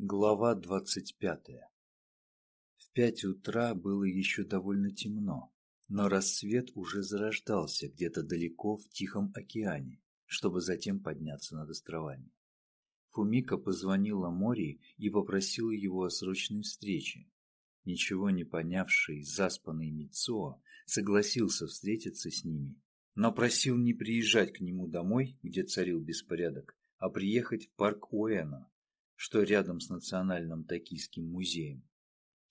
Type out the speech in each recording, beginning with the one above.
Глава двадцать пятая В пять утра было еще довольно темно, но рассвет уже зарождался где-то далеко в Тихом океане, чтобы затем подняться над островами. Фумика позвонила Мори и попросила его о срочной встрече. Ничего не понявший, заспанный Мицуо согласился встретиться с ними, но просил не приезжать к нему домой, где царил беспорядок, а приехать в парк Уэна, что рядом с Национальным Токийским музеем.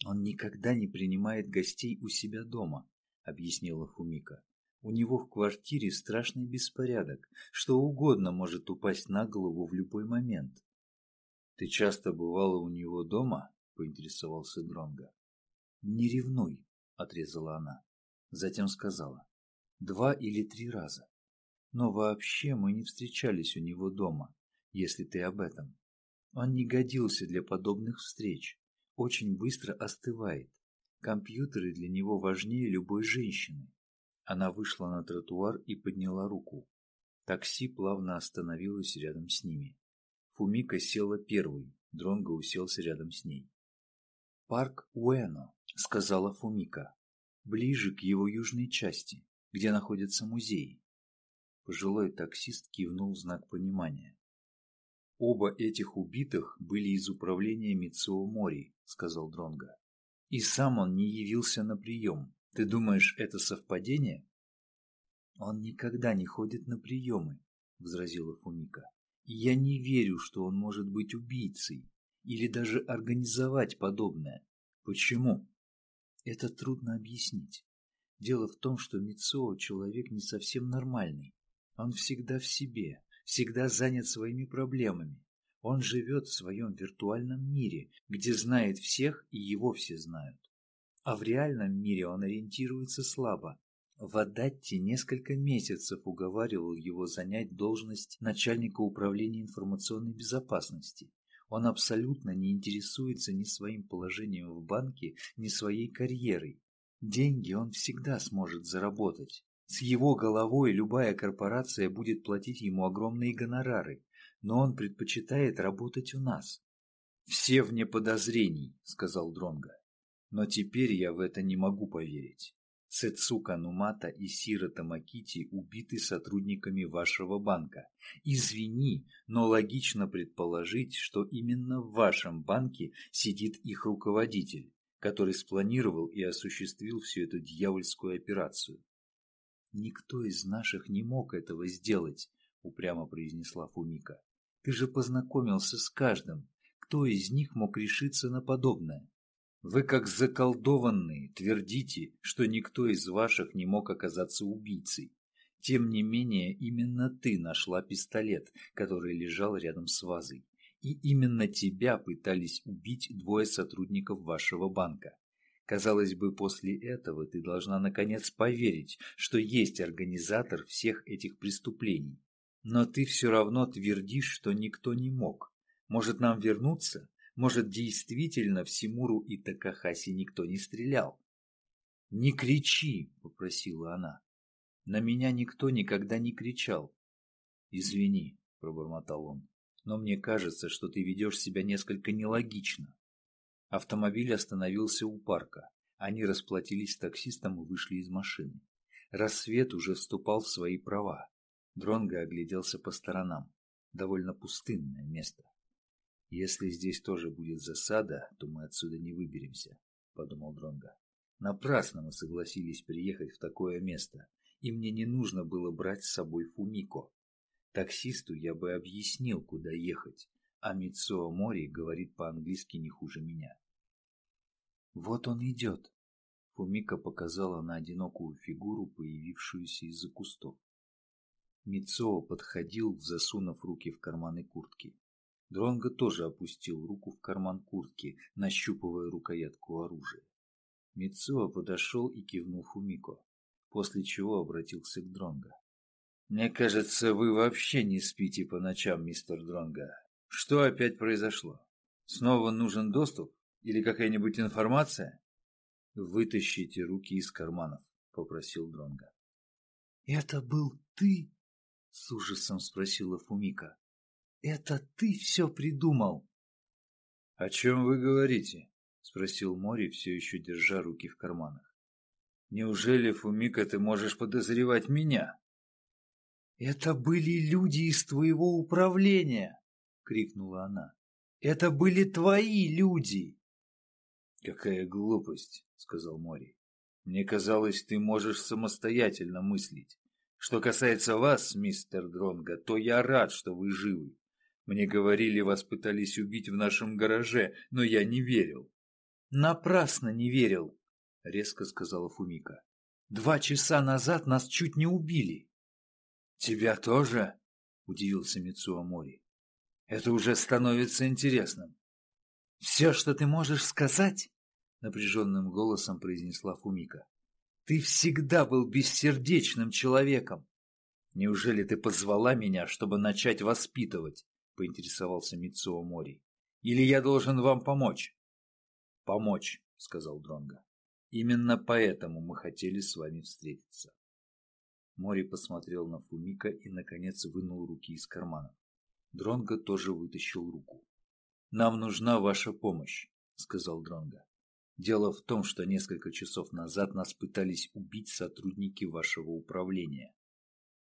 «Он никогда не принимает гостей у себя дома», — объяснила Фумика. «У него в квартире страшный беспорядок, что угодно может упасть на голову в любой момент». «Ты часто бывала у него дома?» — поинтересовался Дронга. «Не ревнуй», — отрезала она. Затем сказала. «Два или три раза. Но вообще мы не встречались у него дома, если ты об этом. Он не годился для подобных встреч. Очень быстро остывает. Компьютеры для него важнее любой женщины. Она вышла на тротуар и подняла руку. Такси плавно остановилось рядом с ними. Фумика села первой, Дронго уселся рядом с ней. «Парк Уэно», — сказала Фумика, — «ближе к его южной части, где находятся музеи». Пожилой таксист кивнул знак понимания. Оба этих убитых были из управления Митсуо Мори, сказал Дронга. И сам он не явился на прием. Ты думаешь, это совпадение? Он никогда не ходит на приемы, возразила Фумика. И я не верю, что он может быть убийцей или даже организовать подобное. Почему? Это трудно объяснить. Дело в том, что Мицуо человек не совсем нормальный. Он всегда в себе, всегда занят своими проблемами. Он живет в своем виртуальном мире, где знает всех и его все знают. А в реальном мире он ориентируется слабо. Вадатти несколько месяцев уговаривал его занять должность начальника управления информационной безопасности. Он абсолютно не интересуется ни своим положением в банке, ни своей карьерой. Деньги он всегда сможет заработать, с его головой любая корпорация будет платить ему огромные гонорары, но он предпочитает работать у нас. «Все вне подозрений», — сказал Дронга. «Но теперь я в это не могу поверить. Сэцука Нумата и Сира Тамакити убиты сотрудниками вашего банка. Извини, но логично предположить, что именно в вашем банке сидит их руководитель, который спланировал и осуществил всю эту дьявольскую операцию. «Никто из наших не мог этого сделать», — упрямо произнесла Фумика. «Ты же познакомился с каждым. Кто из них мог решиться на подобное?» «Вы как заколдованные твердите, что никто из ваших не мог оказаться убийцей. Тем не менее, именно ты нашла пистолет, который лежал рядом с вазой. И именно тебя пытались убить двое сотрудников вашего банка. Казалось бы, после этого ты должна наконец поверить, что есть организатор всех этих преступлений. Но ты все равно твердишь, что никто не мог. Может, нам вернуться? Может, действительно в Симуру и Такахаси никто не стрелял? «Не кричи!» — попросила она. «На меня никто никогда не кричал». «Извини», — пробормотал он, — «но мне кажется, что ты ведешь себя несколько нелогично». Автомобиль остановился у парка. Они расплатились с таксистом и вышли из машины. Рассвет уже вступал в свои права. Дронго огляделся по сторонам. Довольно пустынное место. «Если здесь тоже будет засада, то мы отсюда не выберемся», — подумал Дронго. «Напрасно мы согласились приехать в такое место, и мне не нужно было брать с собой Фумико. Таксисту я бы объяснил, куда ехать, а Мицуо Мори говорит по-английски не хуже меня. «Вот он идет!» Фумика показала на одинокую фигуру, появившуюся из-за кустов. Мицуо подходил, засунув руки в карманы куртки. Дронго тоже опустил руку в карман куртки, нащупывая рукоятку оружия. Мицуо подошел и кивнул Фумико, после чего обратился к Дронго. «Мне кажется, вы вообще не спите по ночам, мистер Дронго. Что опять произошло? Снова нужен доступ? Или какая-нибудь информация? Вытащите руки из карманов, попросил Дронга. Это был ты? С ужасом спросила Фумика. Это ты все придумал? «О чем вы говорите?» — спросил Мори, все еще держа руки в карманах. «Неужели, Фумика, ты можешь подозревать меня?» «Это были люди из твоего управления!» — крикнула она. «Это были твои люди!» «Какая глупость!» — сказал Мори. «Мне казалось, ты можешь самостоятельно мыслить. Что касается вас, мистер Дронго, то я рад, что вы живы. Мне говорили, вас пытались убить в нашем гараже, но я не верил. Напрасно не верил, резко сказала Фумика. Два часа назад нас чуть не убили. Тебя тоже? Удивился Мицуо Мори. Это уже становится интересным. Все, что ты можешь сказать, напряженным голосом произнесла Фумика. Ты всегда был бессердечным человеком. Неужели ты позвала меня, чтобы начать воспитывать? поинтересовался Мицуо Мори. Или я должен вам помочь? Помочь, сказал Дронга. Именно поэтому мы хотели с вами встретиться. Мори посмотрел на Фумика и наконец вынул руки из кармана. Дронга тоже вытащил руку. Нам нужна ваша помощь, сказал Дронга. Дело в том, что несколько часов назад нас пытались убить сотрудники вашего управления.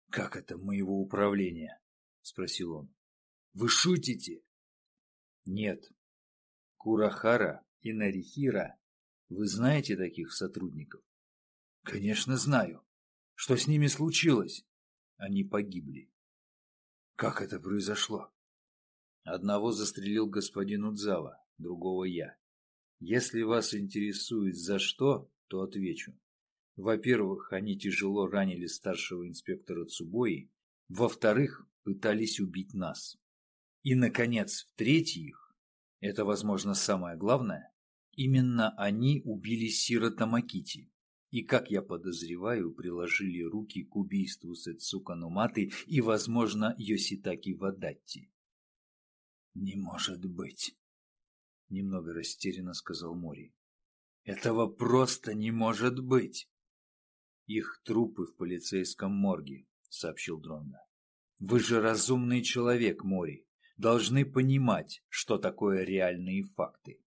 Как это моего управления? спросил он. Вы шутите? Нет. Курахара и Нарихира. Вы знаете таких сотрудников? Конечно, знаю. Что с ними случилось? Они погибли. Как это произошло? Одного застрелил господин Удзава, другого я. Если вас интересует за что, то отвечу. Во-первых, они тяжело ранили старшего инспектора Цубои. Во-вторых, пытались убить нас. И, наконец, в-третьих, это, возможно, самое главное, именно они убили Сирота Макити и, как я подозреваю, приложили руки к убийству Сэцука Нуматы и, возможно, Йоситаки Вадатти. «Не может быть!» — немного растерянно сказал Мори. «Этого просто не может быть!» «Их трупы в полицейском морге», — сообщил Дронга. «Вы же разумный человек, Мори должны понимать, что такое реальные факты.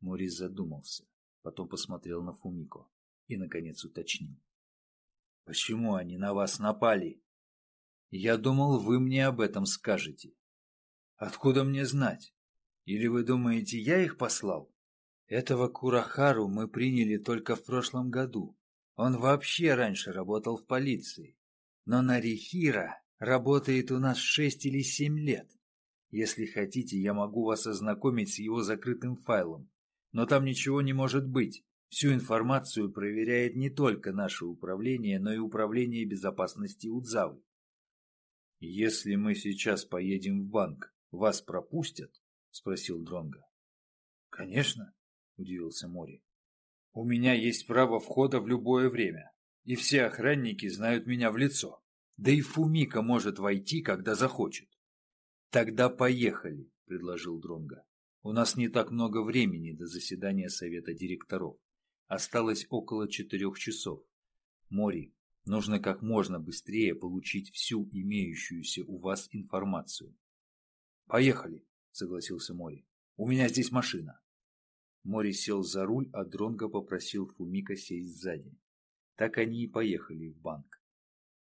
Морис задумался, потом посмотрел на Фумико и, наконец, уточнил. «Почему они на вас напали?» «Я думал, вы мне об этом скажете». «Откуда мне знать? Или вы думаете, я их послал?» «Этого Курахару мы приняли только в прошлом году. Он вообще раньше работал в полиции. Но Нарихира работает у нас шесть или семь лет. Если хотите, я могу вас ознакомить с его закрытым файлом. Но там ничего не может быть. Всю информацию проверяет не только наше управление, но и управление безопасности Удзавы. Если мы сейчас поедем в банк, вас пропустят? спросил Дронга. Конечно, удивился Мори. У меня есть право входа в любое время, и все охранники знают меня в лицо. Да и Фумика может войти, когда захочет. Тогда поехали, предложил Дронга. У нас не так много времени до заседания совета директоров. Осталось около четырех часов. Мори, нужно как можно быстрее получить всю имеющуюся у вас информацию. Поехали, согласился Мори. У меня здесь машина. Мори сел за руль, а Дронго попросил Фумика сесть сзади. Так они и поехали в банк.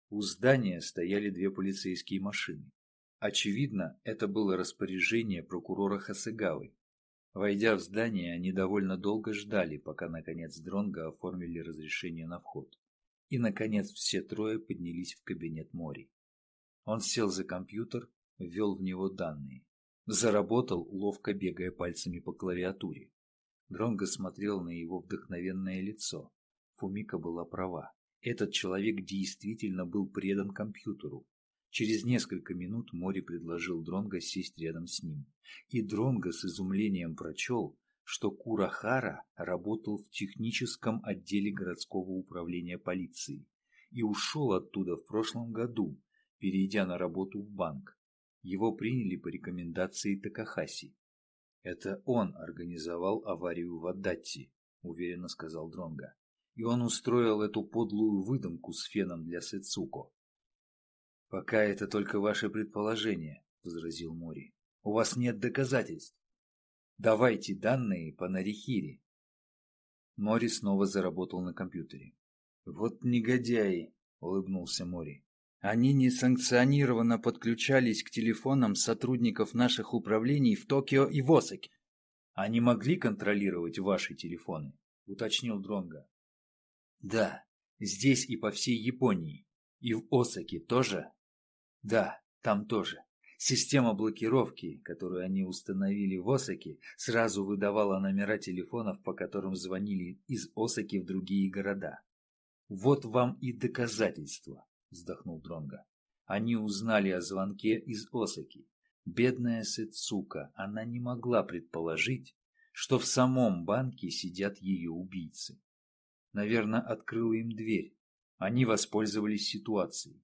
У здания стояли две полицейские машины. Очевидно, это было распоряжение прокурора Хасыгавы. Войдя в здание, они довольно долго ждали, пока, наконец, Дронго оформили разрешение на вход. И, наконец, все трое поднялись в кабинет Мори. Он сел за компьютер, ввел в него данные. Заработал, ловко бегая пальцами по клавиатуре. Дронго смотрел на его вдохновенное лицо. Фумика была права. Этот человек действительно был предан компьютеру. Через несколько минут Мори предложил Дронго сесть рядом с ним. И Дронго с изумлением прочел, что Курахара работал в техническом отделе городского управления полиции и ушел оттуда в прошлом году, перейдя на работу в банк. Его приняли по рекомендации Такахаси. «Это он организовал аварию в Адатти», — уверенно сказал Дронга. «И он устроил эту подлую выдумку с феном для Сэцуко. «Пока это только ваше предположение», — возразил Мори. «У вас нет доказательств». Давайте данные по Нарихире. Мори снова заработал на компьютере. Вот негодяи, улыбнулся Мори. Они несанкционированно подключались к телефонам сотрудников наших управлений в Токио и в Осаке. Они могли контролировать ваши телефоны, уточнил Дронга. Да, здесь и по всей Японии. И в Осаке тоже? Да, там тоже. Система блокировки, которую они установили в Осаке, сразу выдавала номера телефонов, по которым звонили из Осаки в другие города. Вот вам и доказательства, вздохнул Дронга. Они узнали о звонке из Осаки. Бедная Сэцука, она не могла предположить, что в самом банке сидят ее убийцы. Наверное, открыла им дверь. Они воспользовались ситуацией.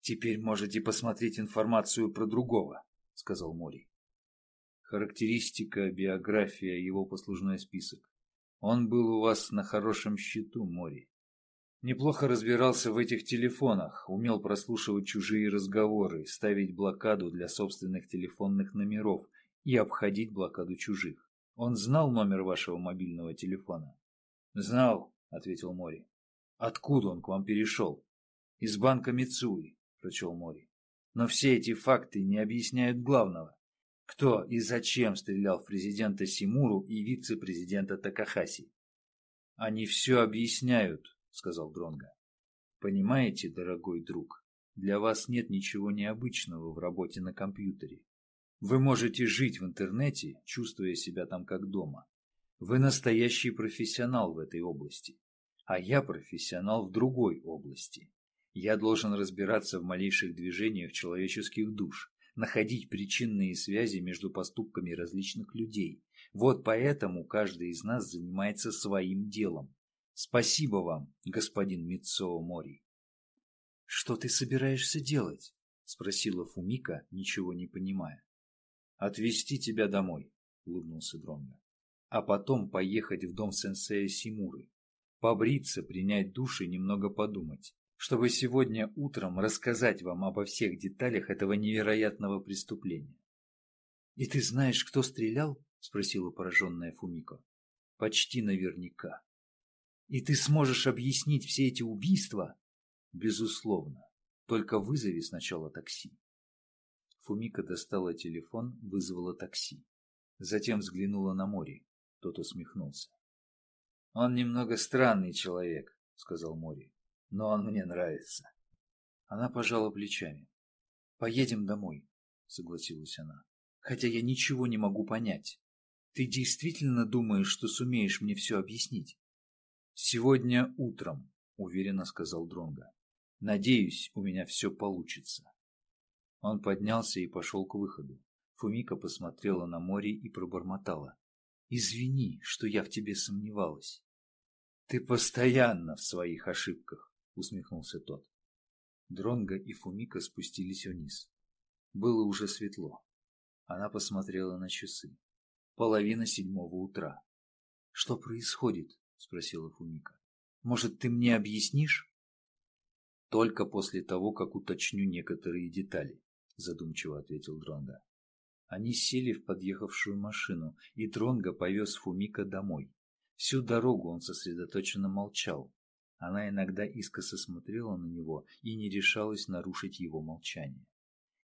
«Теперь можете посмотреть информацию про другого», — сказал Мори. Характеристика, биография, его послужной список. Он был у вас на хорошем счету, Мори. Неплохо разбирался в этих телефонах, умел прослушивать чужие разговоры, ставить блокаду для собственных телефонных номеров и обходить блокаду чужих. Он знал номер вашего мобильного телефона? Знал, ответил Мори. Откуда он к вам перешел? Из банка Мицуи, прочел Мори. Но все эти факты не объясняют главного. Кто и зачем стрелял в президента Симуру и вице-президента Такахаси? Они все объясняют, сказал Дронга. Понимаете, дорогой друг, для вас нет ничего необычного в работе на компьютере. Вы можете жить в интернете, чувствуя себя там как дома. Вы настоящий профессионал в этой области, а я профессионал в другой области. Я должен разбираться в малейших движениях человеческих душ, находить причинные связи между поступками различных людей. Вот поэтому каждый из нас занимается своим делом. Спасибо вам, господин Митсоо Мори. Что ты собираешься делать? спросила Фумика, ничего не понимая. Отвезти тебя домой, улыбнулся Дронго. А потом поехать в дом сенсея Симуры, побриться, принять душ и немного подумать, чтобы сегодня утром рассказать вам обо всех деталях этого невероятного преступления. И ты знаешь, кто стрелял? спросила пораженная Фумико. Почти наверняка. И ты сможешь объяснить все эти убийства? Безусловно. Только вызови сначала такси. Фумика достала телефон, вызвала такси. Затем взглянула на море. Тот усмехнулся. «Он немного странный человек», — сказал Мори. «Но он мне нравится». Она пожала плечами. «Поедем домой», — согласилась она. «Хотя я ничего не могу понять. Ты действительно думаешь, что сумеешь мне все объяснить?» «Сегодня утром», — уверенно сказал Дронга. «Надеюсь, у меня все получится». Он поднялся и пошел к выходу. Фумика посмотрела на море и пробормотала. «Извини, что я в тебе сомневалась». «Ты постоянно в своих ошибках», — усмехнулся тот. Дронго и Фумика спустились вниз. Было уже светло. Она посмотрела на часы. Половина седьмого утра. «Что происходит?» — спросила Фумика. «Может, ты мне объяснишь?» «Только после того, как уточню некоторые детали», — задумчиво ответил Дронга. Они сели в подъехавшую машину, и Дронга повез Фумика домой. Всю дорогу он сосредоточенно молчал. Она иногда искоса смотрела на него и не решалась нарушить его молчание.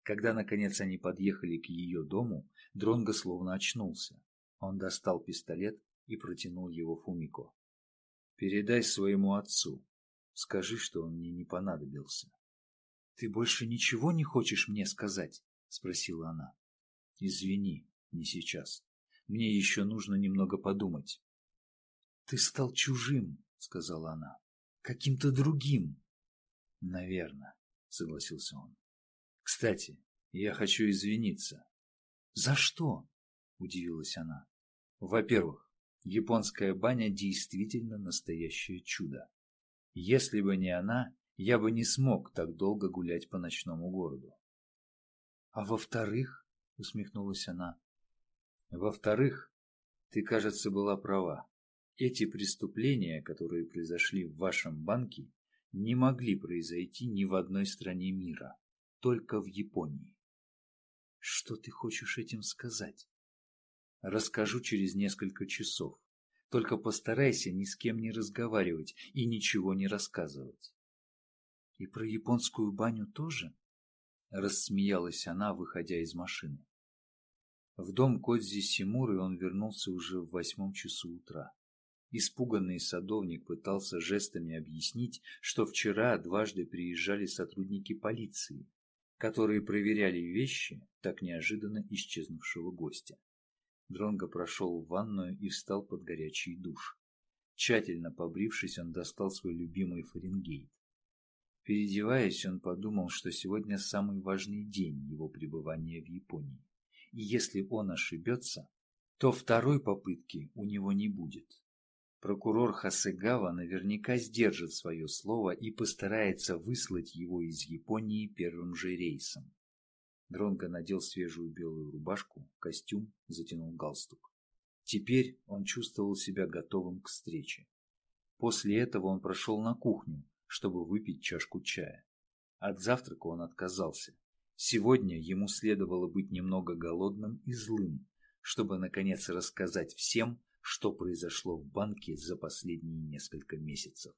Когда, наконец, они подъехали к ее дому, Дронго словно очнулся. Он достал пистолет и протянул его Фумико. Передай своему отцу. Скажи, что он мне не понадобился. — Ты больше ничего не хочешь мне сказать? — спросила она. — Извини, не сейчас. Мне еще нужно немного подумать. — Ты стал чужим, — сказала она. — Каким-то другим. — Наверное, — согласился он. — Кстати, я хочу извиниться. — За что? — удивилась она. — Во-первых, Японская баня действительно настоящее чудо. Если бы не она, я бы не смог так долго гулять по ночному городу. А во-вторых, усмехнулась она, во-вторых, ты, кажется, была права. Эти преступления, которые произошли в вашем банке, не могли произойти ни в одной стране мира, только в Японии. Что ты хочешь этим сказать? Расскажу через несколько часов. Только постарайся ни с кем не разговаривать и ничего не рассказывать. И про японскую баню тоже? Рассмеялась она, выходя из машины. В дом Кодзи Симуры он вернулся уже в восьмом часу утра. Испуганный садовник пытался жестами объяснить, что вчера дважды приезжали сотрудники полиции, которые проверяли вещи так неожиданно исчезнувшего гостя. Дронго прошел в ванную и встал под горячий душ. Тщательно побрившись, он достал свой любимый Фаренгейт. Переодеваясь, он подумал, что сегодня самый важный день его пребывания в Японии. И если он ошибется, то второй попытки у него не будет. Прокурор Хасегава наверняка сдержит свое слово и постарается выслать его из Японии первым же рейсом. Дронго надел свежую белую рубашку, костюм, затянул галстук. Теперь он чувствовал себя готовым к встрече. После этого он прошел на кухню, чтобы выпить чашку чая. От завтрака он отказался. Сегодня ему следовало быть немного голодным и злым, чтобы наконец рассказать всем, что произошло в банке за последние несколько месяцев.